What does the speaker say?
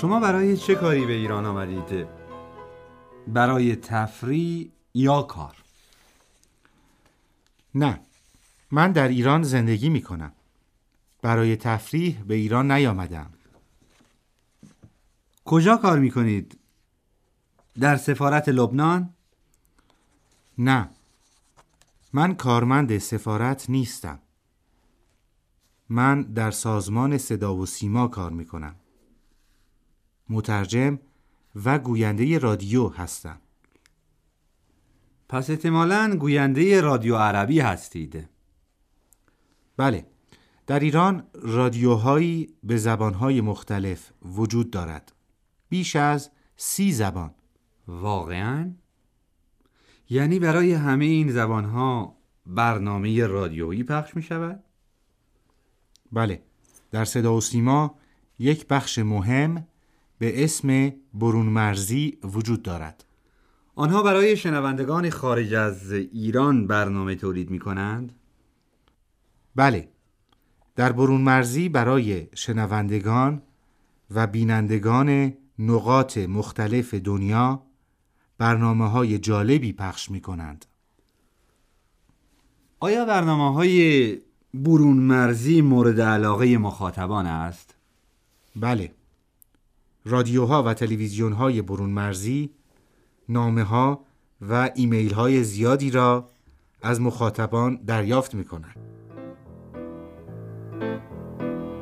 شما برای چه کاری به ایران آمدید؟ برای تفریح یا کار؟ نه من در ایران زندگی می کنم برای تفریح به ایران نیامدم کجا کار می کنید؟ در سفارت لبنان؟ نه من کارمند سفارت نیستم من در سازمان صدا و سیما کار می کنم مترجم و گوینده رادیو هستم. پس احتمالا گوینده رادیو عربی هستید. بله. در ایران رادیوهایی به زبانهای مختلف وجود دارد. بیش از سی زبان. واقعا؟ یعنی برای همه این زبانها برنامه رادیویی پخش می شود؟ بله. در صدا و سیما یک بخش مهم به اسم برون مرزی وجود دارد آنها برای شنوندگان خارج از ایران برنامه تولید می کنند؟ بله در برون مرزی برای شنوندگان و بینندگان نقاط مختلف دنیا برنامه های جالبی پخش می کنند آیا برنامه های برون مرزی مورد علاقه مخاطبان است؟ بله رادیوها و تلویزیون های برون مرزی نامه ها و ایمیل های زیادی را از مخاطبان دریافت می کنند